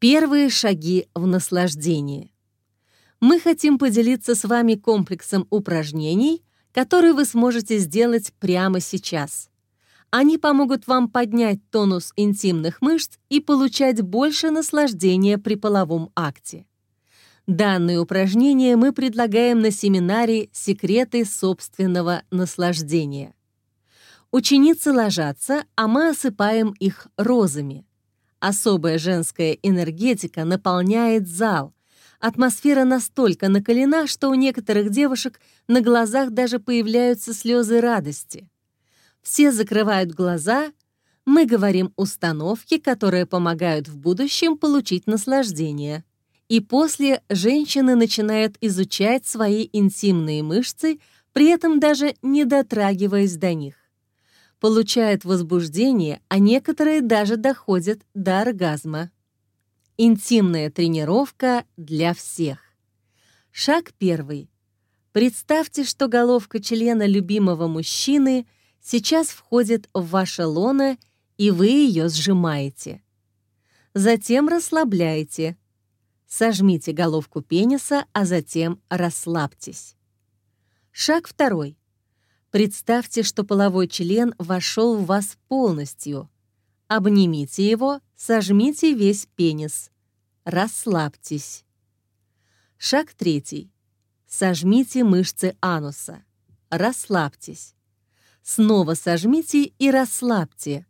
Первые шаги в наслаждении. Мы хотим поделиться с вами комплексом упражнений, которые вы сможете сделать прямо сейчас. Они помогут вам поднять тонус интимных мышц и получать больше наслаждения при половом акте. Данные упражнения мы предлагаем на семинаре «Секреты собственного наслаждения». Ученицы ложатся, а мы осыпаем их розами. Особая женская энергетика наполняет зал. Атмосфера настолько накалена, что у некоторых девушек на глазах даже появляются слезы радости. Все закрывают глаза, мы говорим установки, которые помогают в будущем получить наслаждение. И после женщины начинают изучать свои интимные мышцы, при этом даже не дотрагиваясь до них получают возбуждение, а некоторые даже доходят до оргазма. Интимная тренировка для всех. Шаг первый. Представьте, что головка члена любимого мужчины сейчас входит в ваше лоно, и вы ее сжимаете. Затем расслабляете. Сожмите головку пениса, а затем расслабьтесь. Шаг второй. Представьте, что половой член вошел в вас полностью. Обнимите его, сожмите весь пенис. Расслабьтесь. Шаг третий. Сожмите мышцы ануса. Расслабьтесь. Снова сожмите и расслабьте.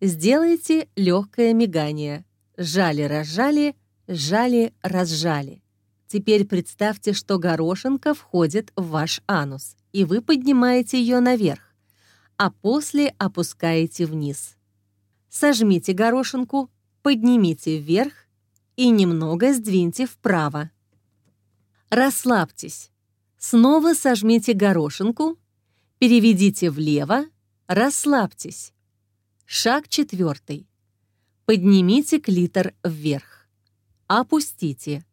Сделайте легкое мигание. Жали-разжали, жали-разжали. Теперь представьте, что горошинка входит в ваш анус и вы поднимаете ее наверх, а после опускаете вниз. Сожмите горошинку, поднимите вверх и немного сдвиньте вправо. Расслабьтесь. Снова сожмите горошинку, переведите влево, расслабьтесь. Шаг четвертый. Поднимите клитор вверх. Опустите.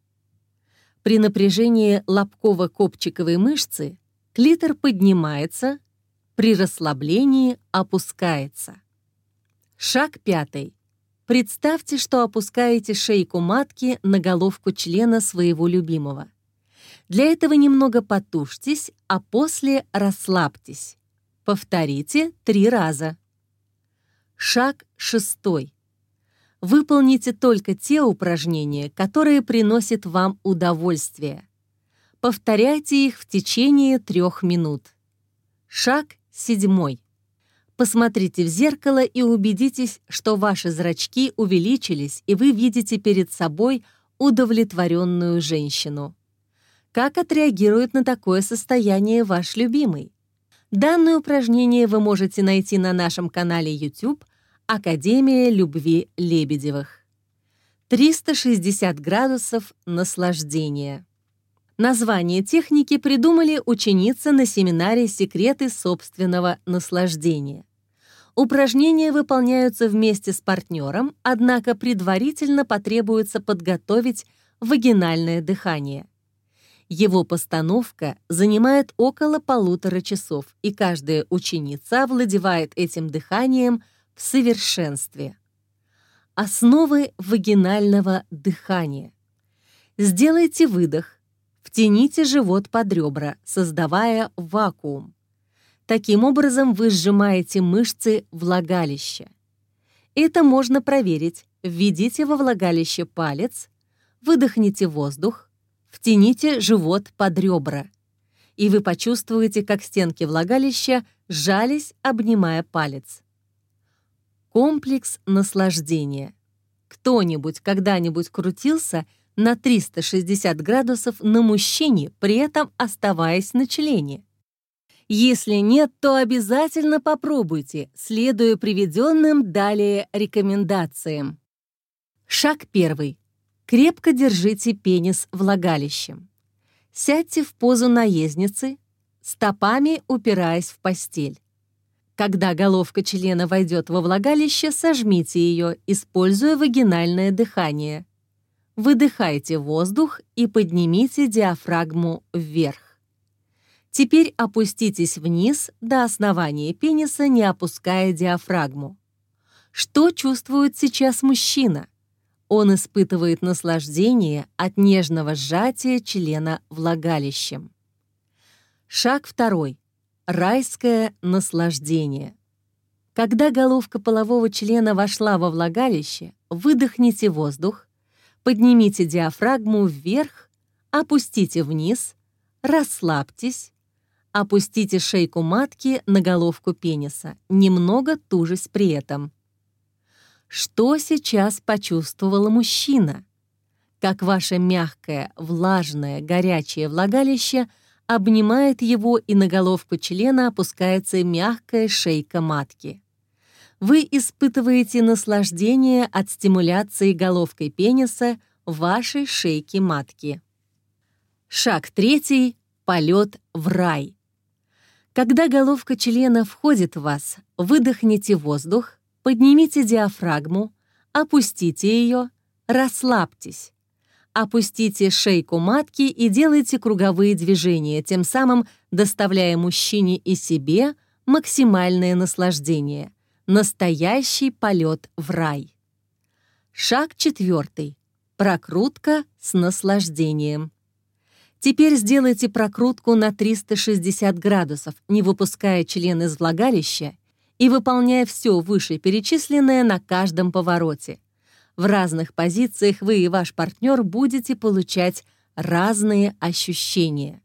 При напряжении лобково-копчиковой мышцы Клитор поднимается, при расслаблении опускается. Шаг пятый. Представьте, что опускаете шейку матки на головку члена своего любимого. Для этого немного потушьтесь, а после расслабьтесь. Повторите три раза. Шаг шестой. Выполните только те упражнения, которые приносят вам удовольствие. Повторяйте их в течение трех минут. Шаг седьмой. Посмотрите в зеркало и убедитесь, что ваши зрачки увеличились, и вы видите перед собой удовлетворенную женщину. Как отреагирует на такое состояние ваш любимый? Данное упражнение вы можете найти на нашем канале YouTube «Академия любви Лебедевых». 360 градусов наслаждения. Название техники придумали ученицы на семинаре «Секреты собственного наслаждения». Упражнения выполняются вместе с партнером, однако предварительно потребуется подготовить вагинальное дыхание. Его постановка занимает около полутора часов, и каждая ученица овладевает этим дыханием в совершенстве. Основы вагинального дыхания. Сделайте выдох, Втяните живот под ребра, создавая вакуум. Таким образом вы сжимаете мышцы влагалища. Это можно проверить. Введите во влагалище палец, выдохните воздух, втяните живот под ребра. И вы почувствуете, как стенки влагалища сжались, обнимая палец. Комплекс наслаждения. Кто-нибудь когда-нибудь крутился – на 360 градусов на мужчине, при этом оставаясь на члене. Если нет, то обязательно попробуйте, следуя приведенным далее рекомендациям. Шаг первый. Крепко держите пенис влагалищем. Сядьте в позу наездницы, стопами упираясь в постель. Когда головка члена войдет во влагалище, сожмите ее, используя вагинальное дыхание. Выдыхайте воздух и поднимите диафрагму вверх. Теперь опуститесь вниз до основания пениса, не опуская диафрагму. Что чувствует сейчас мужчина? Он испытывает наслаждение от нежного сжатия члена влагалищем. Шаг второй. Райское наслаждение. Когда головка полового члена вошла во влагалище, выдохните воздух, поднимите диафрагму вверх, опустите вниз, расслабьтесь, опустите шейку матки на головку пениса, немного тужись при этом. Что сейчас почувствовал мужчина? Как ваше мягкое, влажное, горячее влагалище обнимает его, и на головку члена опускается мягкая шейка матки. Вы испытываете наслаждение от стимуляции головкой пениса вашей шейки матки. Шаг третий — полет в рай. Когда головка члена входит в вас, выдохните воздух, Поднимите диафрагму, опустите ее, расслабьтесь. Опустите шейку матки и делайте круговые движения, тем самым доставляя мужчине и себе максимальное наслаждение. Настоящий полет в рай. Шаг четвертый. Прокрутка с наслаждением. Теперь сделайте прокрутку на 360 градусов, не выпуская член из влагалища и выполняя все вышеперечисленное на каждом повороте. В разных позициях вы и ваш партнер будете получать разные ощущения.